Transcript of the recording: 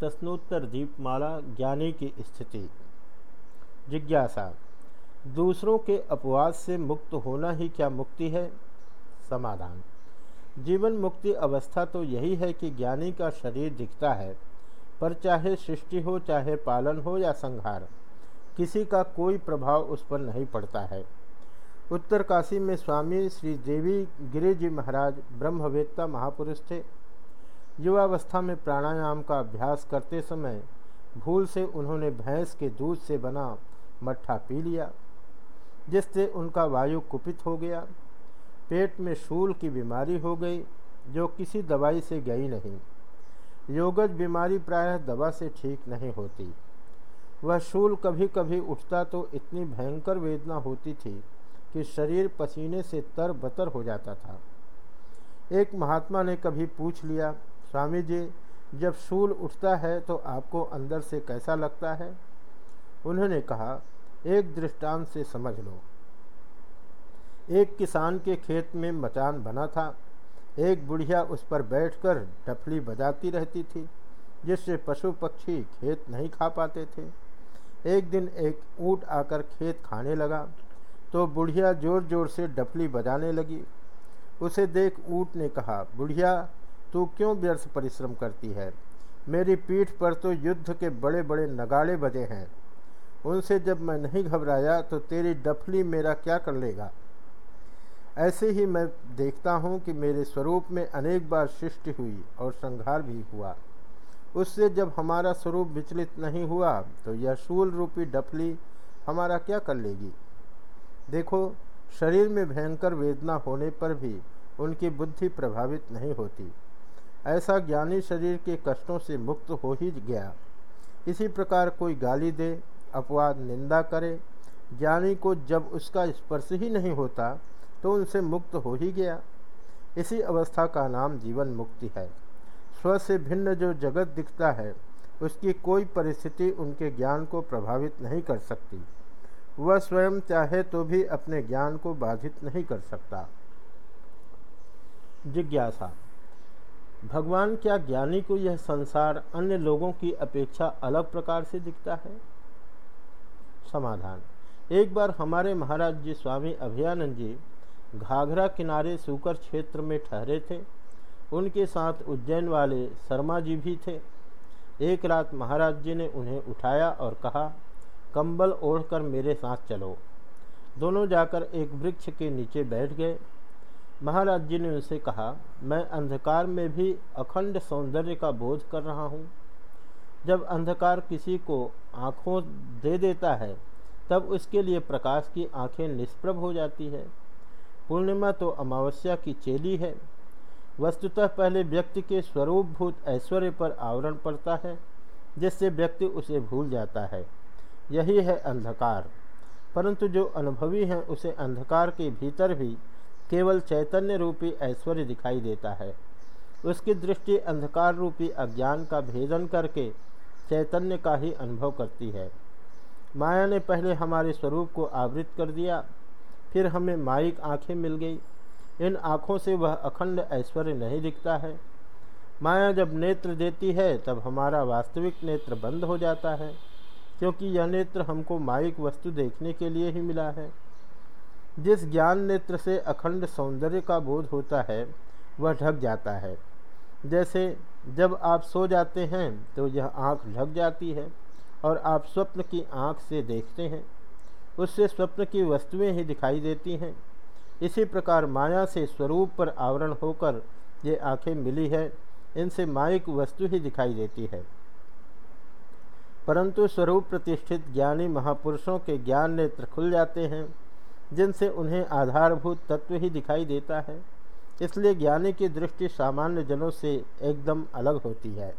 प्रश्नोत्तर दीपमाला ज्ञानी की स्थिति। जिज्ञासा, दूसरों के अपवाद से मुक्त होना ही क्या मुक्ति है? समाधान, जीवन मुक्ति अवस्था तो यही है कि ज्ञानी का शरीर दिखता है, पर चाहे सृष्टि हो, चाहे पालन हो या संहार, किसी का कोई प्रभाव उस पर नहीं पड़ता है। उत्तरकाशी में स्वामी श्री देवी गिरिजी महाराज ब्रह्मवेत्ता महापुरुष थे। युवावस्था में प्राणायाम का अभ्यास करते समय भूल से उन्होंने भैंस के दूध से बना मट्ठा पी लिया, जिससे उनका वायु कुपित हो गया। पेट में शूल की बीमारी हो गई, जो किसी दवाई से गई नहीं। योगज बीमारी प्रायः दवा से ठीक नहीं होती। वह शूल कभी कभी उठता तो इतनी भयंकर वेदना होती थी कि शरीर पसीने से तर बतर हो जाता था। एक महात्मा ने कभी पूछ लिया स्वामी जी, जब शूल उठता है तो आपको अंदर से कैसा लगता है? उन्होंने कहा, एक दृष्टांत से समझ लो। एक किसान के खेत में मचान बना था। एक बुढ़िया उस पर बैठकर डफली बजाती रहती थी, जिससे पशु पक्षी खेत नहीं खा पाते थे। एक दिन एक ऊँट आकर खेत खाने लगा तो बुढ़िया ज़ोर ज़ोर से डफली बजाने लगी। उसे देख ऊँट ने कहा, बुढ़िया तू क्यों व्यर्थ परिश्रम करती है? मेरी पीठ पर तो युद्ध के बड़े बड़े नगाड़े बजे हैं। उनसे जब मैं नहीं घबराया तो तेरी डफली मेरा क्या कर लेगा? ऐसे ही मैं देखता हूँ कि मेरे स्वरूप में अनेक बार सृष्टि हुई और संहार भी हुआ। उससे जब हमारा स्वरूप विचलित नहीं हुआ तो यह शूल रूपी डफली हमारा क्या कर लेगी? देखो, शरीर में भयंकर वेदना होने पर भी उनकी बुद्धि प्रभावित नहीं होती। ऐसा ज्ञानी शरीर के कष्टों से मुक्त हो ही गया। इसी प्रकार कोई गाली दे, अपवाद, निंदा करे, ज्ञानी को जब उसका स्पर्श ही नहीं होता तो उनसे मुक्त हो ही गया। इसी अवस्था का नाम जीवन मुक्ति है। स्व से भिन्न जो जगत दिखता है, उसकी कोई परिस्थिति उनके ज्ञान को प्रभावित नहीं कर सकती। वह स्वयं चाहे तो भी अपने ज्ञान को बाधित नहीं कर सकता। जिज्ञासा भगवान क्या ज्ञानी को यह संसार अन्य लोगों की अपेक्षा अलग प्रकार से दिखता है? समाधान। एक बार हमारे महाराज जी स्वामी अभियानंद जी घाघरा किनारे सूकर क्षेत्र में ठहरे थे। उनके साथ उज्जैन वाले शर्मा जी भी थे। एक रात महाराज जी ने उन्हें उठाया और कहा, कंबल ओढ़कर मेरे साथ चलो। दोनों जाकर एक वृक्ष के नीचे बैठ गए। महाराज जी ने उनसे कहा, मैं अंधकार में भी अखंड सौंदर्य का बोध कर रहा हूँ। जब अंधकार किसी को आँखों दे देता है, तब उसके लिए प्रकाश की आँखें निष्प्रभ हो जाती है। पूर्णिमा तो अमावस्या की चेली है। वस्तुतः पहले व्यक्ति के स्वरूपभूत ऐश्वर्य पर आवरण पड़ता है, जिससे व्यक्ति उसे भूल जाता है। यही है अंधकार। परंतु जो अनुभवी हैं, उसे अंधकार के भीतर भी केवल चैतन्य रूपी ऐश्वर्य दिखाई देता है। उसकी दृष्टि अंधकार रूपी अज्ञान का भेदन करके चैतन्य का ही अनुभव करती है। माया ने पहले हमारे स्वरूप को आवृत कर दिया, फिर हमें माइक आँखें मिल गई। इन आँखों से वह अखंड ऐश्वर्य नहीं दिखता है। माया जब नेत्र देती है, तब हमारा वास्तविक नेत्र बंद हो जाता है, क्योंकि यह नेत्र हमको माइक वस्तु देखने के लिए ही मिला है। जिस ज्ञान नेत्र से अखंड सौंदर्य का बोध होता है, वह ढक जाता है। जैसे जब आप सो जाते हैं तो यह आँख ढक जाती है और आप स्वप्न की आँख से देखते हैं। उससे स्वप्न की वस्तुएँ ही दिखाई देती हैं। इसी प्रकार माया से स्वरूप पर आवरण होकर ये आँखें मिली है, इनसे माइक वस्तु ही दिखाई देती है। परंतु स्वरूप प्रतिष्ठित ज्ञानी महापुरुषों के ज्ञान नेत्र खुल जाते हैं। जिनसे उन्हें आधारभूत तत्व ही दिखाई देता है, इसलिए ज्ञानी की दृष्टि सामान्य जनों से एकदम अलग होती है।